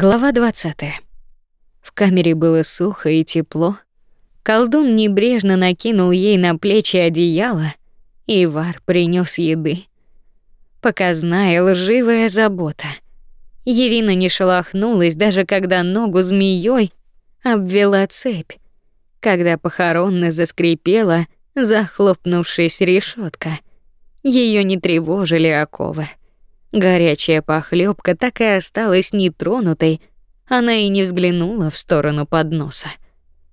Глава 20. В камере было сухо и тепло. Колдун небрежно накинул ей на плечи одеяло, и Вар принес еды. Показная лживая забота. Ирина не шелохнулась, даже когда ногу змеей обвела цепь, когда похоронно заскрипела, захлопнувшись решетка. Ее не тревожили оковы. Горячая похлебка так и осталась нетронутой. Она и не взглянула в сторону подноса.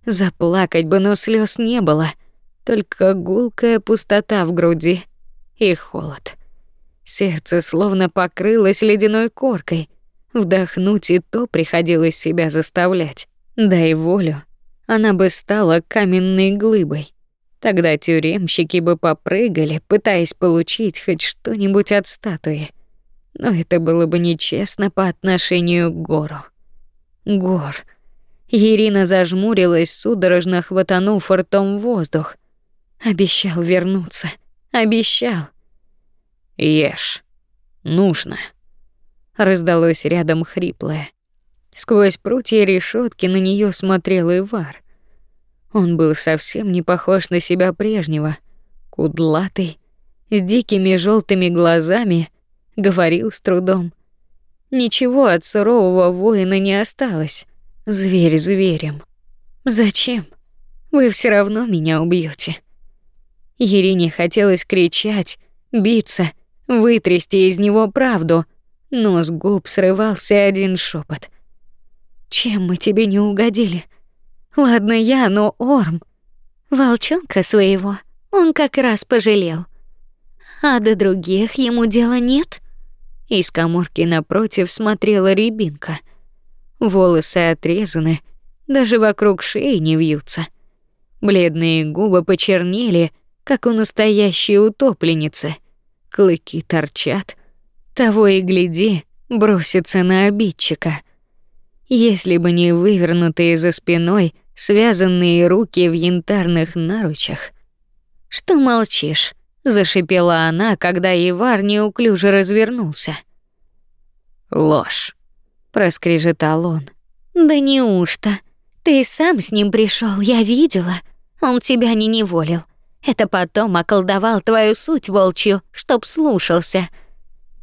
Заплакать бы, но слез не было, только гулкая пустота в груди и холод. Сердце словно покрылось ледяной коркой. Вдохнуть и то приходилось себя заставлять. Дай волю, она бы стала каменной глыбой. Тогда тюремщики бы попрыгали, пытаясь получить хоть что-нибудь от статуи но это было бы нечестно по отношению к Гору. Гор. Ирина зажмурилась, судорожно хватанув ртом воздух. Обещал вернуться. Обещал. Ешь. Нужно. Раздалось рядом хриплое. Сквозь прутья решетки на нее смотрел Ивар. Он был совсем не похож на себя прежнего. Кудлатый, с дикими желтыми глазами говорил с трудом. Ничего от сурового воина не осталось. Зверь зверем. Зачем? Вы все равно меня убьете. Ерине хотелось кричать, биться, вытрясти из него правду, но с губ срывался один шепот. Чем мы тебе не угодили? Ладно я, но Орм, волчонка своего, он как раз пожалел. А до других ему дела нет. Из каморки напротив смотрела рябинка. Волосы отрезаны, даже вокруг шеи не вьются. Бледные губы почернели, как у настоящей утопленницы. Клыки торчат. Того и гляди, бросится на обидчика. Если бы не вывернутые за спиной связанные руки в янтарных наручах. Что молчишь? Зашипела она, когда Ивар неуклюже развернулся. Ложь, проскрежетал он. Да неужто? Ты сам с ним пришел, я видела. Он тебя не неволил. Это потом околдовал твою суть волчью, чтоб слушался.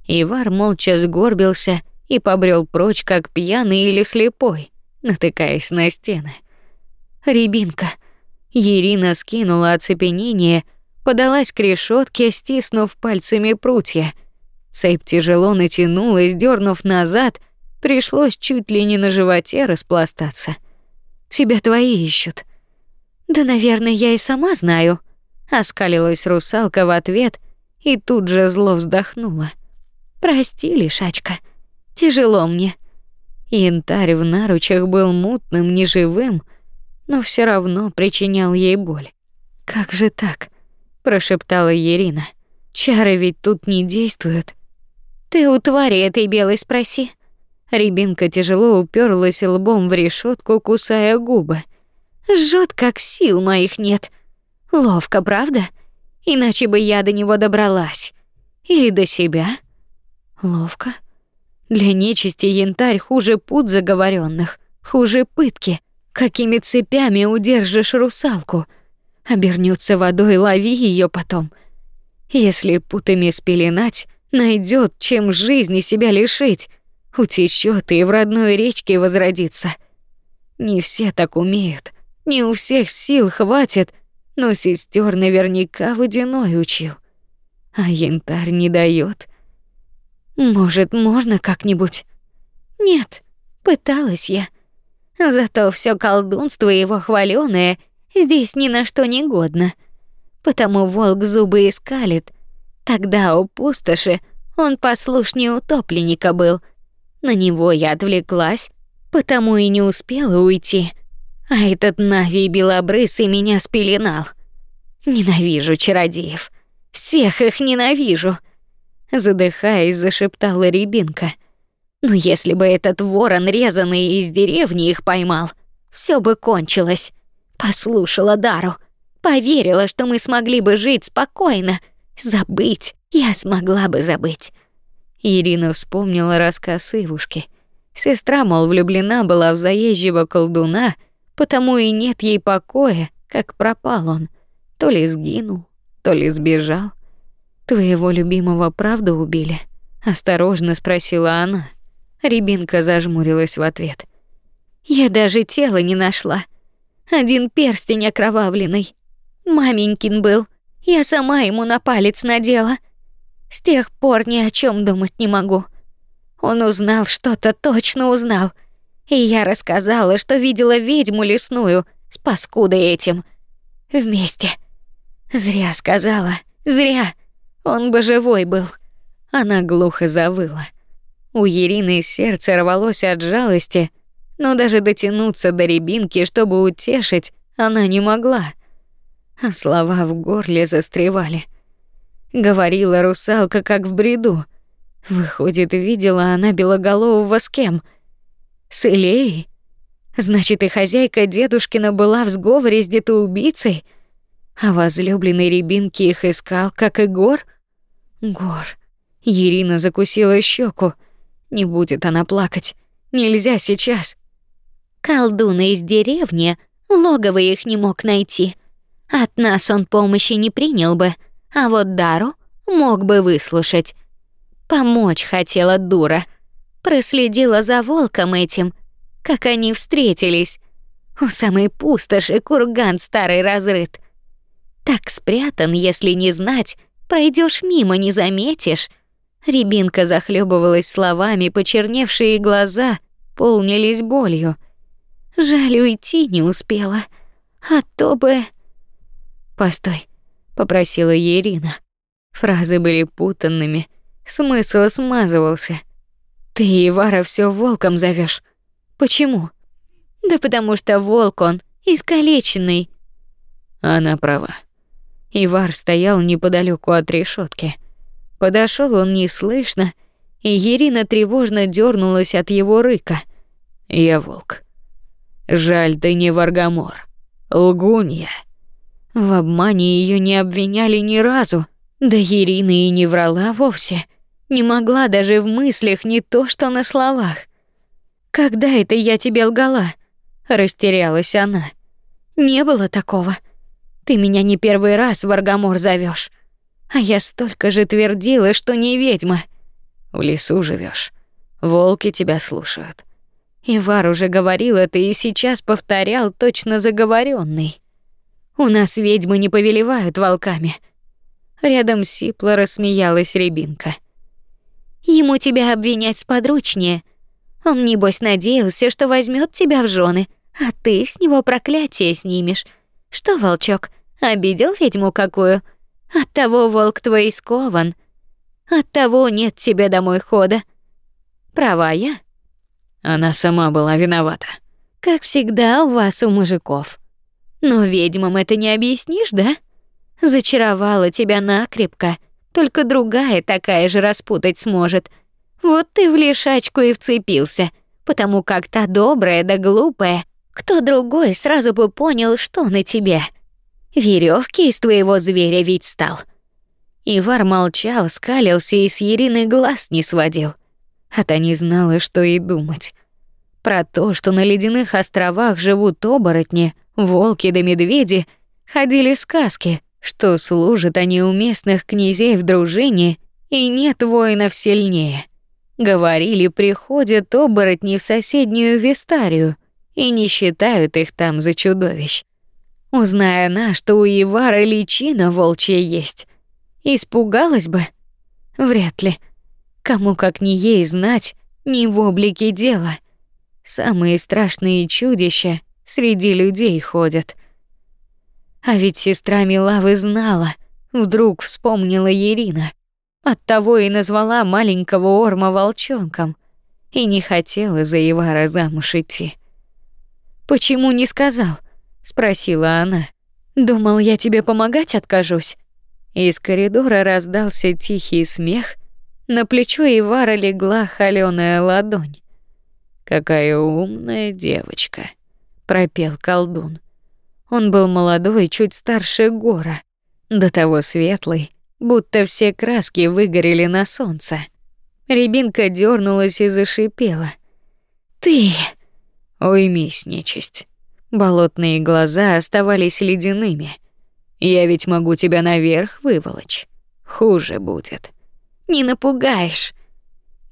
Ивар молча сгорбился и побрел прочь, как пьяный или слепой, натыкаясь на стены. Рябинка. Ирина скинула оцепенение подалась к решетке, стиснув пальцами прутья. Цепь тяжело натянулась, дернув назад, пришлось чуть ли не на животе распластаться. Тебя твои ищут. Да, наверное, я и сама знаю, оскалилась русалка в ответ и тут же зло вздохнула. Прости, лишачка. Тяжело мне. Янтарь в наручах был мутным, неживым, но все равно причинял ей боль. Как же так? Прошептала Ирина. Чары ведь тут не действуют. Ты у твари этой белой спроси. Рябинка тяжело уперлась лбом в решетку, кусая губы. Жжет, как сил моих нет. Ловко, правда? Иначе бы я до него добралась. Или до себя. Ловко. Для нечисти янтарь хуже пут заговоренных, хуже пытки. Какими цепями удержишь русалку? Обернется водой, лови ее потом. Если путами спеленать, найдет, чем жизни себя лишить, утечет и в родной речке возродится. Не все так умеют, не у всех сил хватит, но сестер наверняка водяной учил. А янтарь не дает. Может, можно как-нибудь? Нет, пыталась я. Зато все колдунство его хвалёное — здесь ни на что не годно. Потому волк зубы искалит. Тогда у пустоши он послушнее утопленника был. На него я отвлеклась, потому и не успела уйти. А этот Нави белобрысый меня спеленал. Ненавижу чародеев. Всех их ненавижу. Задыхаясь, зашептала Рябинка. Но «Ну, если бы этот ворон резаный из деревни их поймал, все бы кончилось. Послушала Дару, поверила, что мы смогли бы жить спокойно, забыть. Я смогла бы забыть. Ирина вспомнила рассказ Ивушки. Сестра, мол, влюблена была в заезжего колдуна, потому и нет ей покоя, как пропал он. То ли сгинул, то ли сбежал. Твоего любимого правда убили? осторожно спросила она. Рябинка зажмурилась в ответ. Я даже тела не нашла. Один перстень окровавленный. Маменькин был. Я сама ему на палец надела. С тех пор ни о чем думать не могу. Он узнал что-то, точно узнал. И я рассказала, что видела ведьму лесную с паскудой этим. Вместе. Зря сказала, зря. Он бы живой был. Она глухо завыла. У Ирины сердце рвалось от жалости, но даже дотянуться до рябинки, чтобы утешить, она не могла. А слова в горле застревали. Говорила русалка как в бреду. Выходит, видела она белоголового с кем? С Илеей? Значит, и хозяйка дедушкина была в сговоре с детоубийцей, а возлюбленный рябинки их искал, как и Гор? Гор. Ирина закусила щеку. Не будет она плакать. Нельзя сейчас. Колдуны из деревни логово их не мог найти. От нас он помощи не принял бы, а вот Дару мог бы выслушать. Помочь хотела дура. Проследила за волком этим, как они встретились. У самой пустоши курган старый разрыт. Так спрятан, если не знать, пройдешь мимо, не заметишь. Рябинка захлебывалась словами, почерневшие глаза полнились болью. Жаль, уйти не успела. А то бы... Постой, попросила Ирина. Фразы были путанными, смысл смазывался. Ты Ивара все волком зовешь. Почему? Да потому что волк он искалеченный. Она права. Ивар стоял неподалеку от решетки. Подошел он неслышно, и Ирина тревожно дернулась от его рыка. Я волк. Жаль, ты не Варгамор. Лгунья. В обмане ее не обвиняли ни разу. Да Ирина и не врала вовсе. Не могла даже в мыслях, не то что на словах. Когда это я тебе лгала? Растерялась она. Не было такого. Ты меня не первый раз в Аргамор зовешь, а я столько же твердила, что не ведьма. В лесу живешь, волки тебя слушают. Ивар уже говорил это и сейчас повторял точно заговоренный. У нас ведьмы не повелевают волками. Рядом сипло рассмеялась Рябинка. Ему тебя обвинять сподручнее. Он небось надеялся, что возьмет тебя в жены, а ты с него проклятие снимешь. Что, волчок, обидел ведьму какую? От того волк твой скован. От того нет тебе домой хода. Права я? Она сама была виновата. Как всегда у вас у мужиков. Но ведьмам это не объяснишь, да? Зачаровала тебя накрепко, только другая такая же распутать сможет. Вот ты в лишачку и вцепился, потому как та добрая да глупая, кто другой сразу бы понял, что на тебе. Веревки из твоего зверя ведь стал. Ивар молчал, скалился и с Ирины глаз не сводил. А та не знала, что и думать. Про то, что на ледяных островах живут оборотни, волки да медведи, ходили сказки, что служат они у местных князей в дружине, и нет воинов сильнее. Говорили, приходят оборотни в соседнюю Вестарию и не считают их там за чудовищ. Узная она, что у Ивара личина волчья есть, испугалась бы? Вряд ли. Кому как не ей знать, не в облике дела. Самые страшные чудища среди людей ходят. А ведь сестра Милавы знала, вдруг вспомнила Ирина. Оттого и назвала маленького Орма волчонком и не хотела за Ивара замуж идти. Почему не сказал? спросила она. Думал, я тебе помогать откажусь. Из коридора раздался тихий смех, на плечо Ивара легла холёная ладонь. Какая умная девочка, пропел колдун. Он был молодой, чуть старше Гора, до того светлый, будто все краски выгорели на солнце. Рябинка дернулась и зашипела. Ты... Уймись, нечисть. Болотные глаза оставались ледяными. Я ведь могу тебя наверх выволочь. Хуже будет. Не напугаешь.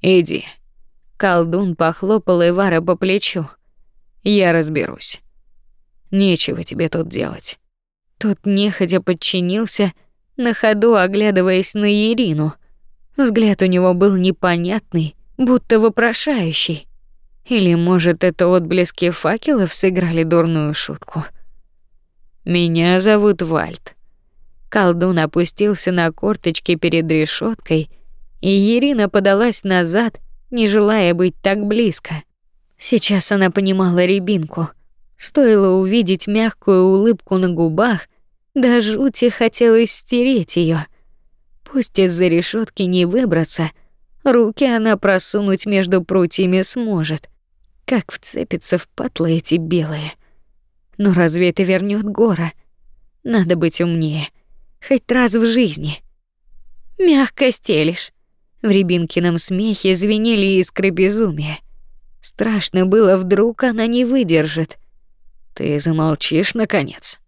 Иди. Колдун похлопал Ивара по плечу. Я разберусь. Нечего тебе тут делать. Тот нехотя подчинился, на ходу оглядываясь на Ирину. Взгляд у него был непонятный, будто вопрошающий. Или, может, это отблески факелов сыграли дурную шутку. Меня зовут Вальт. Колдун опустился на корточки перед решеткой, и Ирина подалась назад, не желая быть так близко. Сейчас она понимала рябинку. Стоило увидеть мягкую улыбку на губах, до жути хотелось стереть ее. Пусть из-за решетки не выбраться, руки она просунуть между прутьями сможет. Как вцепится в патлы эти белые. Но разве это вернет гора? Надо быть умнее. Хоть раз в жизни. Мягко стелишь. В Рябинкином смехе звенели искры безумия. Страшно было, вдруг она не выдержит. Ты замолчишь наконец.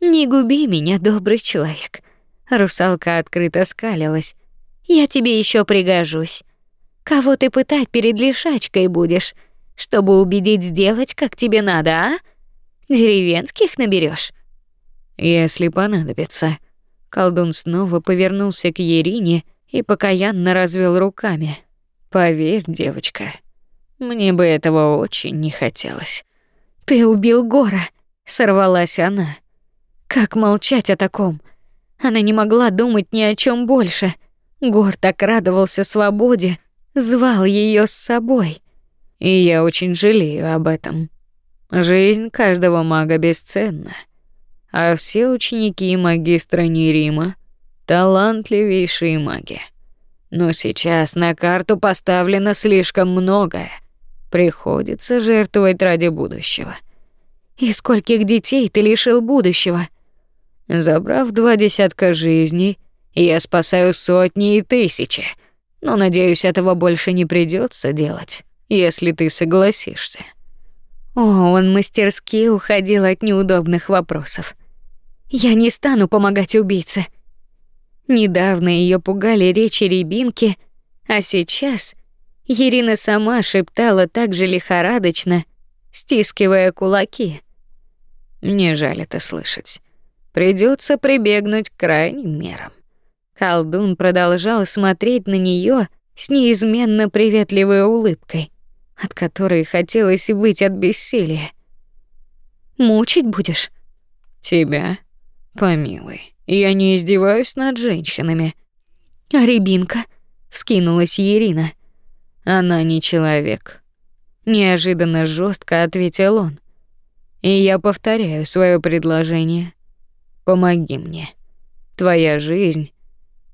Не губи меня, добрый человек. Русалка открыто скалилась. Я тебе еще пригожусь. Кого ты пытать перед лишачкой будешь? чтобы убедить сделать, как тебе надо, а? Деревенских наберешь. Если понадобится. Колдун снова повернулся к Ерине и покаянно развел руками. Поверь, девочка, мне бы этого очень не хотелось. Ты убил Гора, сорвалась она. Как молчать о таком? Она не могла думать ни о чем больше. Гор так радовался свободе, звал ее с собой. И я очень жалею об этом. Жизнь каждого мага бесценна, а все ученики магистра Нерима талантливейшие маги. Но сейчас на карту поставлено слишком многое. Приходится жертвовать ради будущего. И скольких детей ты лишил будущего? Забрав два десятка жизней, я спасаю сотни и тысячи. Но надеюсь, этого больше не придется делать если ты согласишься. О, он мастерски уходил от неудобных вопросов. Я не стану помогать убийце. Недавно ее пугали речи Рябинки, а сейчас Ирина сама шептала так же лихорадочно, стискивая кулаки. Мне жаль это слышать. Придется прибегнуть к крайним мерам. Колдун продолжал смотреть на нее с неизменно приветливой улыбкой от которой хотелось выйти от бессилия. Мучить будешь? Тебя? Помилуй, я не издеваюсь над женщинами. А рябинка? Вскинулась Ирина. Она не человек. Неожиданно жестко ответил он. И я повторяю свое предложение. Помоги мне. Твоя жизнь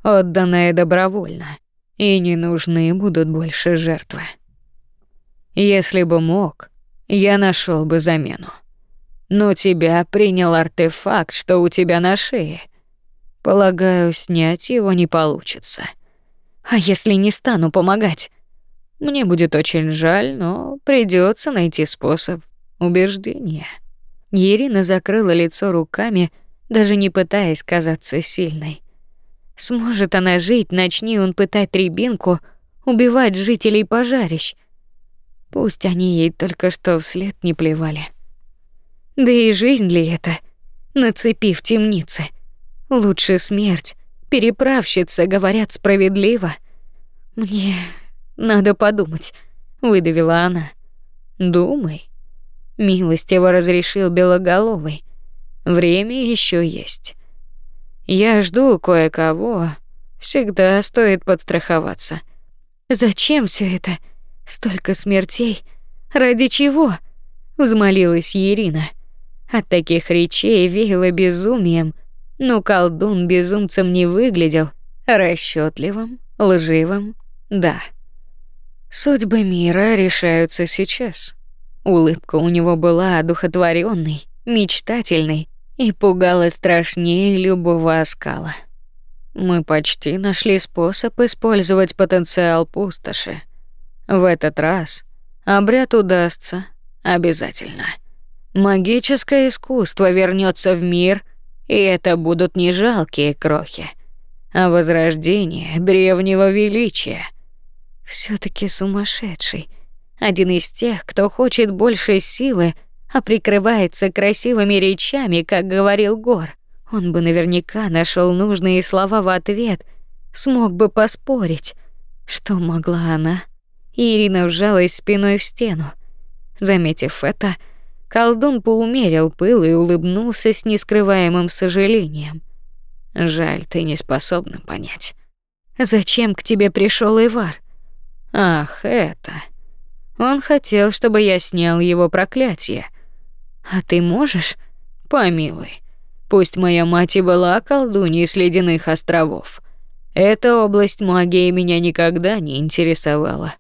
отданная добровольно, и не нужны будут больше жертвы. Если бы мог, я нашел бы замену. Но тебя принял артефакт, что у тебя на шее. Полагаю, снять его не получится. А если не стану помогать? Мне будет очень жаль, но придется найти способ убеждения. Ирина закрыла лицо руками, даже не пытаясь казаться сильной. Сможет она жить, начни он пытать рябинку, убивать жителей пожарищ. Пусть они ей только что вслед не плевали. Да и жизнь ли это? На цепи в темнице. Лучше смерть. Переправщица, говорят, справедливо. Мне надо подумать, выдавила она. Думай. Милостиво разрешил белоголовый. Время еще есть. Я жду кое-кого. Всегда стоит подстраховаться. Зачем все это? Столько смертей. Ради чего? взмолилась Ирина. От таких речей веяло безумием, но колдун безумцем не выглядел, расчетливым, лживым, да. Судьбы мира решаются сейчас. Улыбка у него была одухотворенной, мечтательной и пугала страшнее любого оскала. Мы почти нашли способ использовать потенциал пустоши. В этот раз Обряд удастся, обязательно. Магическое искусство вернется в мир, и это будут не жалкие крохи, а возрождение древнего величия. все таки сумасшедший. Один из тех, кто хочет больше силы, а прикрывается красивыми речами, как говорил Гор. Он бы наверняка нашел нужные слова в ответ, смог бы поспорить. Что могла она? Ирина вжалась спиной в стену. Заметив это, колдун поумерил пыл и улыбнулся с нескрываемым сожалением. Жаль, ты не способна понять. Зачем к тебе пришел Ивар? Ах, это. Он хотел, чтобы я снял его проклятие. А ты можешь? Помилуй. Пусть моя мать и была колдуньей с ледяных островов. Эта область магии меня никогда не интересовала.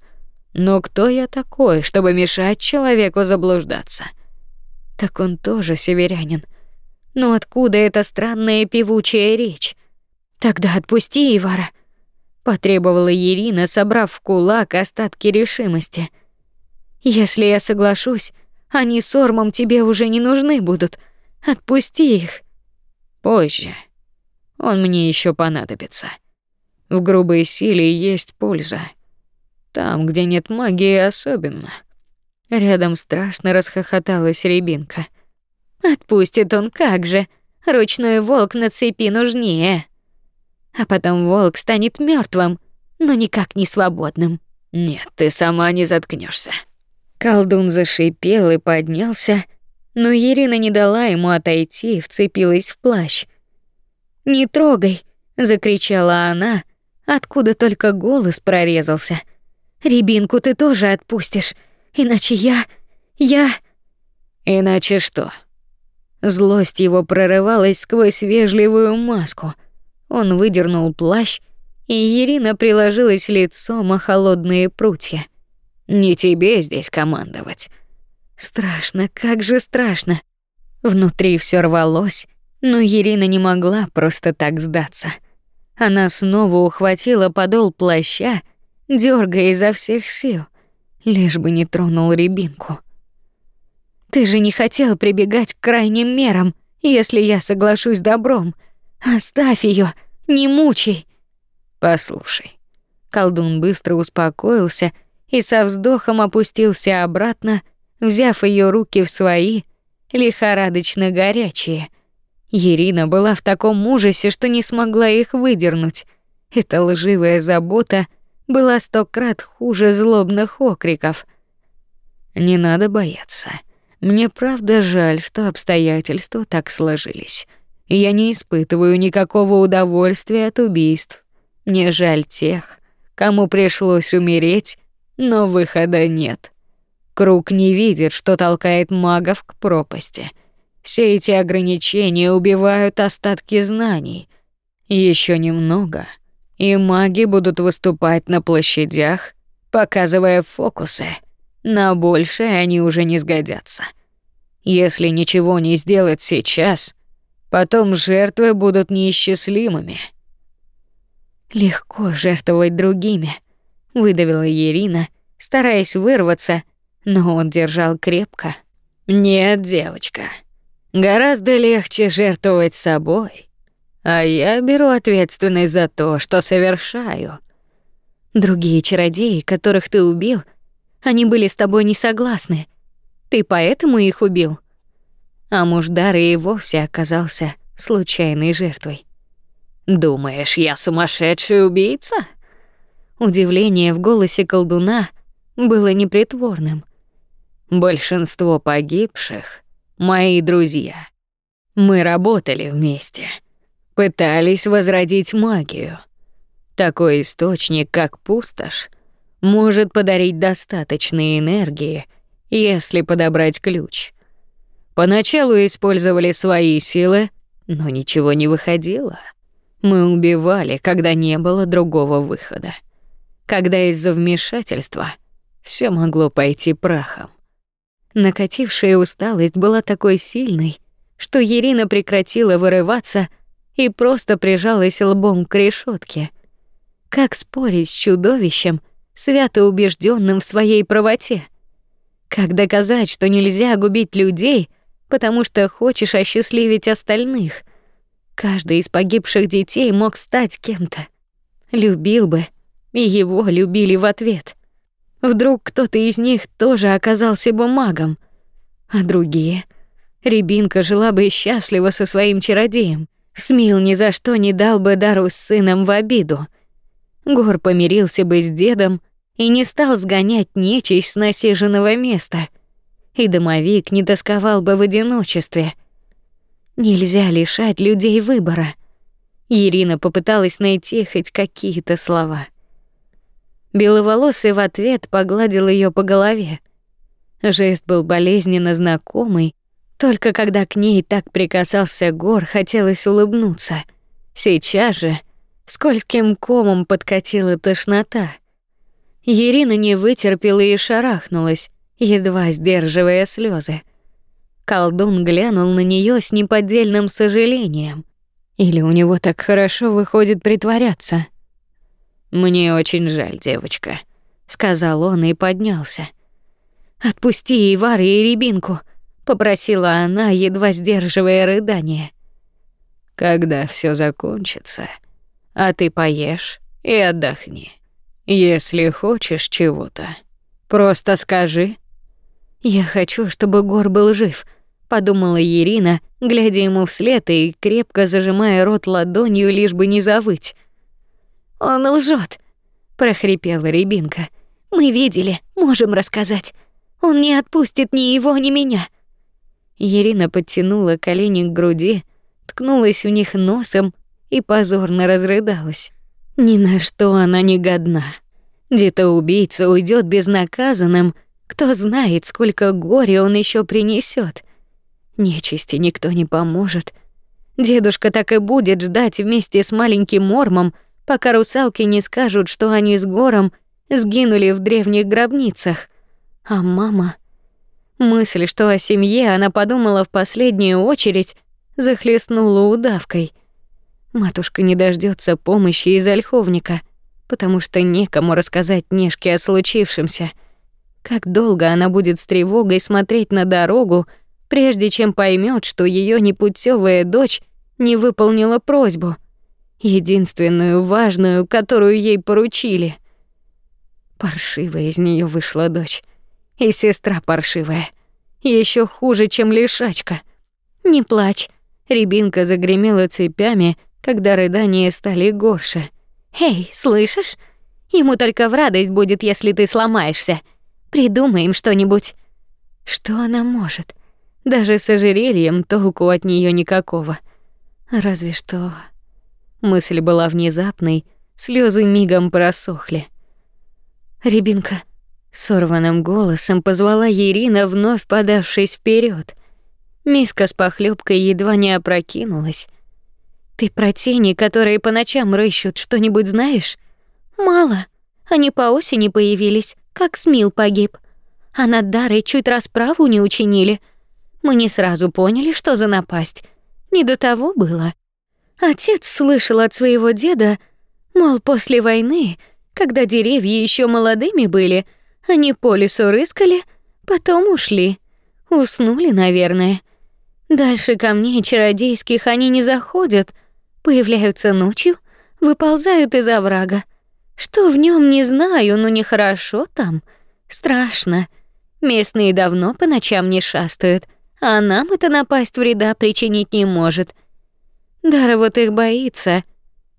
Но кто я такой, чтобы мешать человеку заблуждаться? Так он тоже северянин. Но откуда эта странная певучая речь? Тогда отпусти Ивара, потребовала Ирина, собрав в кулак остатки решимости. Если я соглашусь, они с Ормом тебе уже не нужны будут. Отпусти их. Позже. Он мне еще понадобится. В грубой силе есть польза. Там, где нет магии, особенно. Рядом страшно расхохоталась Рябинка. Отпустит он как же? Ручной волк на цепи нужнее. А потом волк станет мертвым, но никак не свободным. Нет, ты сама не заткнешься. Колдун зашипел и поднялся, но Ирина не дала ему отойти, вцепилась в плащ. "Не трогай", закричала она, откуда только голос прорезался. "Рябинку ты тоже отпустишь, иначе я я Иначе что? Злость его прорывалась сквозь вежливую маску. Он выдернул плащ, и Ирина приложилась лицом о холодные прутья. Не тебе здесь командовать. Страшно, как же страшно. Внутри все рвалось, но Ирина не могла просто так сдаться. Она снова ухватила подол плаща, дергая изо всех сил, лишь бы не тронул рябинку. Ты же не хотел прибегать к крайним мерам, если я соглашусь добром. Оставь ее, не мучай. Послушай. Колдун быстро успокоился и со вздохом опустился обратно, взяв ее руки в свои, лихорадочно горячие. Ирина была в таком ужасе, что не смогла их выдернуть. Эта лживая забота была сто крат хуже злобных окриков. Не надо бояться. Мне правда жаль, что обстоятельства так сложились. Я не испытываю никакого удовольствия от убийств. Мне жаль тех, кому пришлось умереть, но выхода нет. Круг не видит, что толкает магов к пропасти. Все эти ограничения убивают остатки знаний. Еще немного, и маги будут выступать на площадях, показывая фокусы. На большее они уже не сгодятся. Если ничего не сделать сейчас, потом жертвы будут неисчислимыми. Легко жертвовать другими, выдавила Ирина, стараясь вырваться, но он держал крепко. Нет, девочка. Гораздо легче жертвовать собой. А я беру ответственность за то, что совершаю. Другие чародеи, которых ты убил, они были с тобой не согласны. Ты поэтому их убил. А Муждар и вовсе оказался случайной жертвой. Думаешь, я сумасшедший убийца? Удивление в голосе колдуна было непритворным. Большинство погибших мои друзья. Мы работали вместе, пытались возродить магию. Такой источник, как пустошь, может подарить достаточно энергии, если подобрать ключ. Поначалу использовали свои силы, но ничего не выходило. Мы убивали, когда не было другого выхода когда из-за вмешательства все могло пойти прахом. Накатившая усталость была такой сильной, что Ирина прекратила вырываться и просто прижалась лбом к решетке. Как спорить с чудовищем, свято убежденным в своей правоте? Как доказать, что нельзя губить людей, потому что хочешь осчастливить остальных? Каждый из погибших детей мог стать кем-то. Любил бы, и его любили в ответ. Вдруг кто-то из них тоже оказался бы магом, а другие Рябинка жила бы счастливо со своим чародеем. Смил ни за что не дал бы дару с сыном в обиду. Гор помирился бы с дедом и не стал сгонять нечисть с насиженного места. И домовик не тосковал бы в одиночестве. Нельзя лишать людей выбора. Ирина попыталась найти хоть какие-то слова. Беловолосый в ответ погладил ее по голове. Жест был болезненно знакомый, только когда к ней так прикасался Гор, хотелось улыбнуться. Сейчас же скользким комом подкатила тошнота. Ирина не вытерпела и шарахнулась, едва сдерживая слезы. Колдун глянул на нее с неподдельным сожалением. Или у него так хорошо выходит притворяться? Мне очень жаль, девочка, сказал он и поднялся. Отпусти Ивары и Рябинку, попросила она, едва сдерживая рыдание. Когда все закончится, а ты поешь и отдохни. Если хочешь чего-то, просто скажи. Я хочу, чтобы Гор был жив, подумала Ирина, глядя ему вслед и крепко зажимая рот ладонью, лишь бы не завыть. Он лжет, прохрипела Рябинка. Мы видели, можем рассказать. Он не отпустит ни его, ни меня. Ирина подтянула колени к груди, ткнулась в них носом и позорно разрыдалась. Ни на что она не годна. Где-то убийца уйдет безнаказанным, кто знает, сколько горя он еще принесет. Нечисти никто не поможет. Дедушка так и будет ждать вместе с маленьким Мормом, пока русалки не скажут, что они с Гором сгинули в древних гробницах. А мама... Мысль, что о семье она подумала в последнюю очередь, захлестнула удавкой. Матушка не дождется помощи из ольховника, потому что некому рассказать Нешке о случившемся. Как долго она будет с тревогой смотреть на дорогу, прежде чем поймет, что ее непутевая дочь не выполнила просьбу, единственную важную, которую ей поручили. Паршивая из нее вышла дочь. И сестра паршивая. еще хуже, чем лишачка. Не плачь. Рябинка загремела цепями, когда рыдания стали горше. Эй, слышишь? Ему только в радость будет, если ты сломаешься. Придумаем что-нибудь. Что она может? Даже с ожерельем толку от нее никакого. Разве что мысль была внезапной, слезы мигом просохли. Рябинка, Сорванным голосом позвала Ирина, вновь подавшись вперед. Миска с похлебкой едва не опрокинулась. Ты про тени, которые по ночам рыщут, что-нибудь знаешь? Мало. Они по осени появились, как Смил погиб. А над Дарой чуть расправу не учинили. Мы не сразу поняли, что за напасть. Не до того было. Отец слышал от своего деда, мол, после войны, когда деревья еще молодыми были, они по лесу рыскали, потом ушли. Уснули, наверное. Дальше камней чародейских они не заходят, появляются ночью, выползают из оврага. Что в нем не знаю, но нехорошо там. Страшно. Местные давно по ночам не шастают, а нам это напасть вреда причинить не может. Дара вот их боится,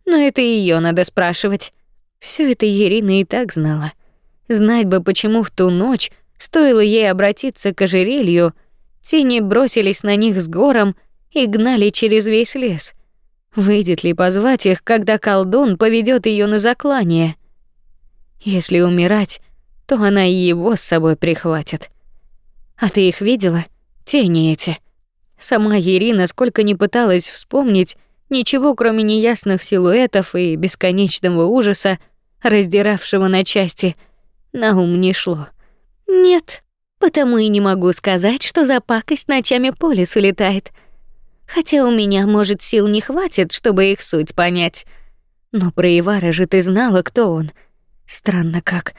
но это ее надо спрашивать. Все это Ирина и так знала. Знать бы, почему в ту ночь, стоило ей обратиться к ожерелью, тени бросились на них с гором и гнали через весь лес. Выйдет ли позвать их, когда колдун поведет ее на заклание? Если умирать, то она и его с собой прихватит. А ты их видела? Тени эти. Сама Ирина, сколько ни пыталась вспомнить, ничего кроме неясных силуэтов и бесконечного ужаса, раздиравшего на части — на ум не шло. Нет, потому и не могу сказать, что за пакость ночами по лесу летает. Хотя у меня, может, сил не хватит, чтобы их суть понять. Но про Ивара же ты знала, кто он. Странно как.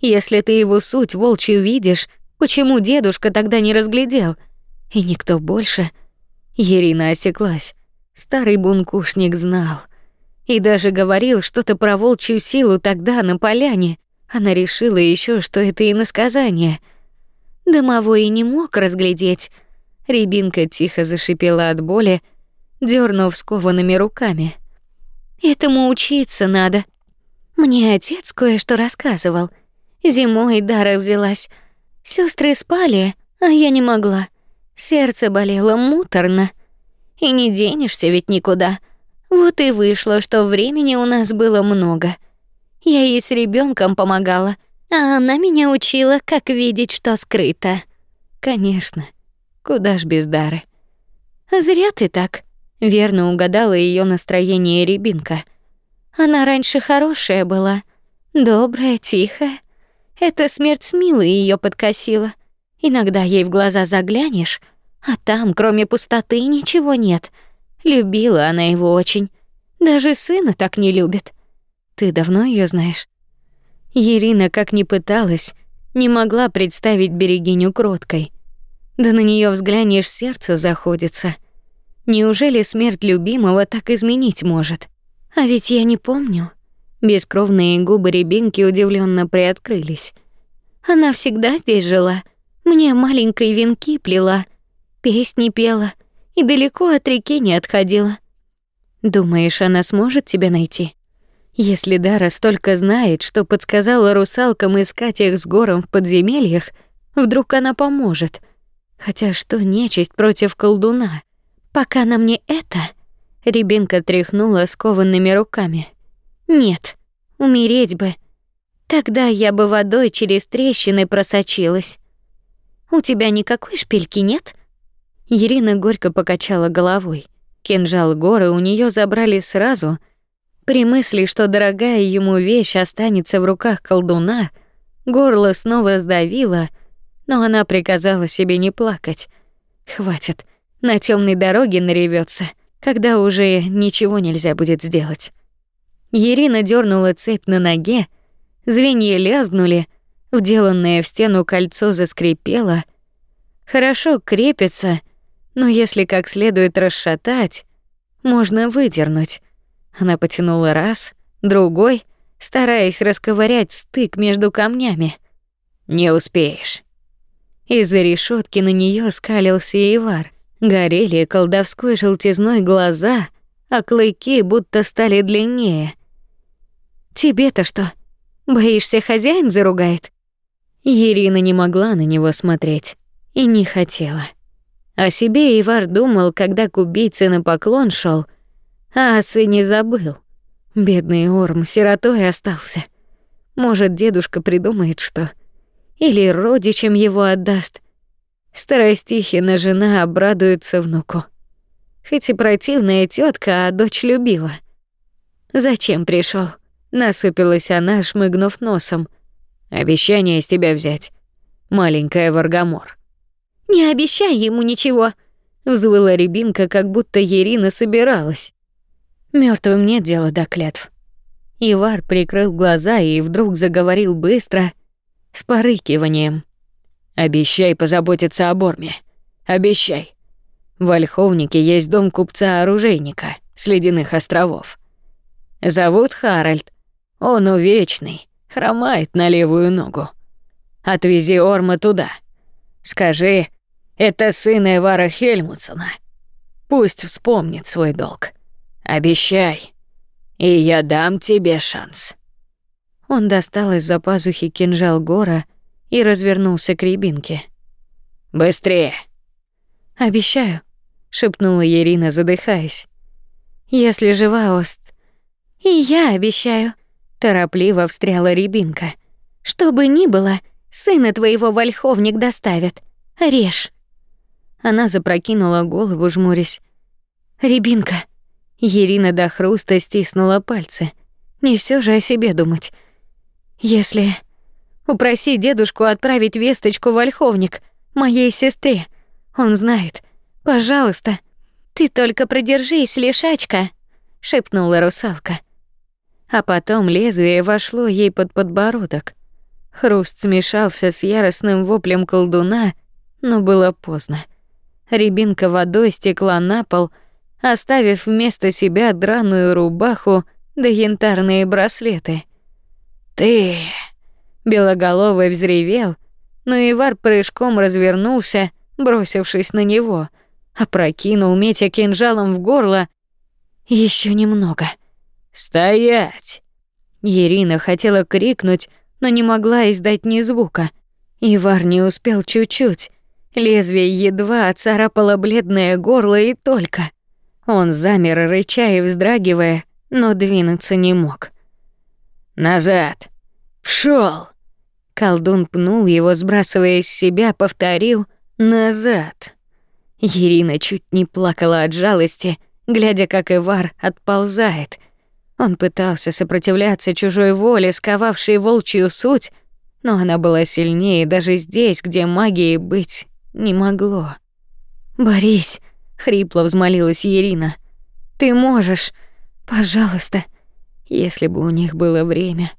Если ты его суть волчью видишь, Почему дедушка тогда не разглядел? И никто больше. Ирина осеклась. Старый бункушник знал. И даже говорил что-то про волчью силу тогда на поляне. Она решила еще, что это иносказание. Домовой и не мог разглядеть. Рябинка тихо зашипела от боли, дернув скованными руками. Этому учиться надо. Мне отец кое-что рассказывал. Зимой Дара взялась. Сестры спали, а я не могла. Сердце болело муторно. И не денешься ведь никуда. Вот и вышло, что времени у нас было много. Я ей с ребенком помогала, а она меня учила, как видеть, что скрыто. Конечно. Куда ж без дары? Зря ты так. Верно угадала ее настроение Рябинка. Она раньше хорошая была, добрая, тихая. Эта смерть с Милой ее подкосила. Иногда ей в глаза заглянешь, а там, кроме пустоты, ничего нет. Любила она его очень. Даже сына так не любит. Ты давно ее знаешь? Ирина, как ни пыталась, не могла представить берегиню кроткой. Да на нее взглянешь, сердце заходится. Неужели смерть любимого так изменить может? А ведь я не помню. Бескровные губы Рябинки удивленно приоткрылись. Она всегда здесь жила. Мне маленькой венки плела, песни пела и далеко от реки не отходила. Думаешь, она сможет тебя найти? Если Дара столько знает, что подсказала русалкам искать их с гором в подземельях, вдруг она поможет. Хотя что нечисть против колдуна? Пока на мне это, Рябинка тряхнула скованными руками. Нет, умереть бы. Тогда я бы водой через трещины просочилась. У тебя никакой шпильки нет? Ирина горько покачала головой. Кинжал горы у нее забрали сразу. При мысли, что дорогая ему вещь останется в руках колдуна, горло снова сдавило, но она приказала себе не плакать. Хватит на темной дороге наревется, когда уже ничего нельзя будет сделать. Ирина дернула цепь на ноге, звенья лязгнули, вделанное в стену кольцо заскрипело. Хорошо крепится, но если как следует расшатать, можно выдернуть. Она потянула раз, другой, стараясь расковырять стык между камнями. Не успеешь. Из-за решетки на нее скалился Ивар. Горели колдовской желтизной глаза, а клыки будто стали длиннее. Тебе-то что? Боишься, хозяин заругает? Ирина не могла на него смотреть и не хотела. О себе Ивар думал, когда к убийце на поклон шел, а о сыне забыл. Бедный Орм сиротой остался. Может, дедушка придумает что, или родичам его отдаст. Старостихина жена обрадуется внуку. Хоть и противная тетка, а дочь любила. Зачем пришел? Насупилась она, шмыгнув носом. Обещание с тебя взять, маленькая Варгамор. Не обещай ему ничего, взвыла Рябинка, как будто Ирина собиралась. Мертвым нет дела до клятв. Ивар прикрыл глаза и вдруг заговорил быстро, с порыкиванием. Обещай позаботиться о Борме. Обещай. В Ольховнике есть дом купца-оружейника с ледяных островов. Зовут Харальд. Он увечный, хромает на левую ногу. Отвези Орма туда. Скажи, это сын Эвара Хельмутсона. Пусть вспомнит свой долг. Обещай, и я дам тебе шанс. Он достал из-за пазухи кинжал Гора и развернулся к рябинке. «Быстрее!» «Обещаю», — шепнула Ирина, задыхаясь. «Если жива, Ост...» «И я обещаю», — торопливо встряла рябинка. «Что бы ни было, сына твоего вольховник доставит. Режь». Она запрокинула голову, жмурясь. «Рябинка». Ирина до хруста стиснула пальцы. Не все же о себе думать. «Если...» Упроси дедушку отправить весточку в Ольховник, моей сестре. Он знает. Пожалуйста. Ты только продержись, лишачка, шепнула русалка. А потом лезвие вошло ей под подбородок. Хруст смешался с яростным воплем колдуна, но было поздно. Рябинка водой стекла на пол, оставив вместо себя драную рубаху да янтарные браслеты. «Ты...» Белоголовый взревел, но Ивар прыжком развернулся, бросившись на него, опрокинул метя кинжалом в горло. Еще немного. «Стоять!» Ирина хотела крикнуть, но не могла издать ни звука. Ивар не успел чуть-чуть. Лезвие едва отцарапало бледное горло и только. Он замер, рыча и вздрагивая, но двинуться не мог. «Назад! Пшёл!» Колдун пнул его, сбрасывая с себя, повторил «назад». Ирина чуть не плакала от жалости, глядя, как Ивар отползает. Он пытался сопротивляться чужой воле, сковавшей волчью суть, но она была сильнее даже здесь, где магии быть не могло. «Борись!» — хрипло взмолилась Ирина. «Ты можешь! Пожалуйста!» Если бы у них было время.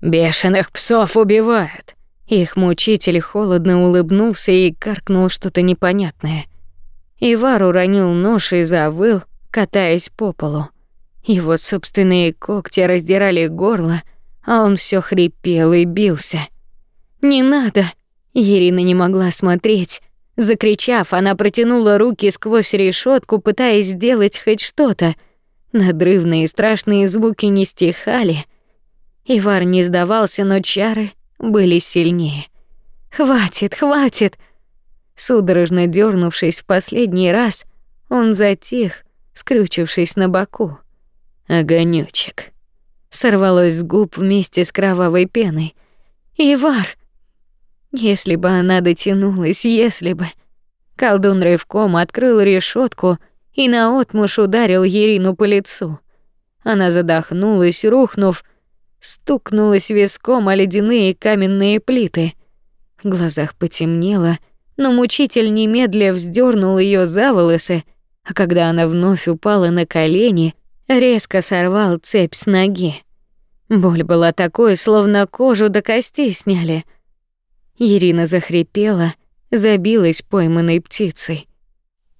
«Бешеных псов убивают!» Их мучитель холодно улыбнулся и каркнул что-то непонятное. Ивар уронил нож и завыл, катаясь по полу. Его собственные когти раздирали горло, а он все хрипел и бился. «Не надо!» Ирина не могла смотреть. Закричав, она протянула руки сквозь решетку, пытаясь сделать хоть что-то. Надрывные страшные звуки не стихали. Ивар не сдавался, но чары были сильнее. «Хватит, хватит!» Судорожно дернувшись в последний раз, он затих, скрючившись на боку. Огонёчек. Сорвалось с губ вместе с кровавой пеной. Ивар! Если бы она дотянулась, если бы... Колдун рывком открыл решетку и наотмашь ударил Ерину по лицу. Она задохнулась, рухнув, стукнулась виском о ледяные каменные плиты. В глазах потемнело, но мучитель немедля вздернул ее за волосы, а когда она вновь упала на колени, резко сорвал цепь с ноги. Боль была такой, словно кожу до костей сняли. Ирина захрипела, забилась пойманной птицей.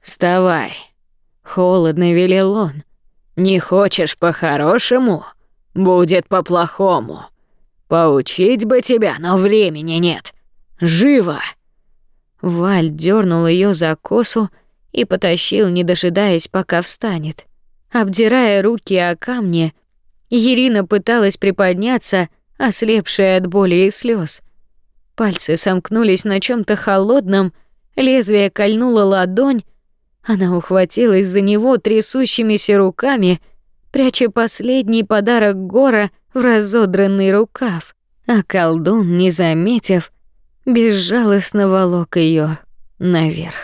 «Вставай!» — холодно велел он. «Не хочешь по-хорошему? Будет по-плохому. Поучить бы тебя, но времени нет. Живо!» Валь дернул ее за косу и потащил, не дожидаясь, пока встанет. Обдирая руки о камни, Ирина пыталась приподняться, ослепшая от боли и слез. Пальцы сомкнулись на чем то холодном, лезвие кольнуло ладонь, она ухватилась за него трясущимися руками, пряча последний подарок Гора в разодранный рукав. А колдун, не заметив, безжалостно волок ее наверх.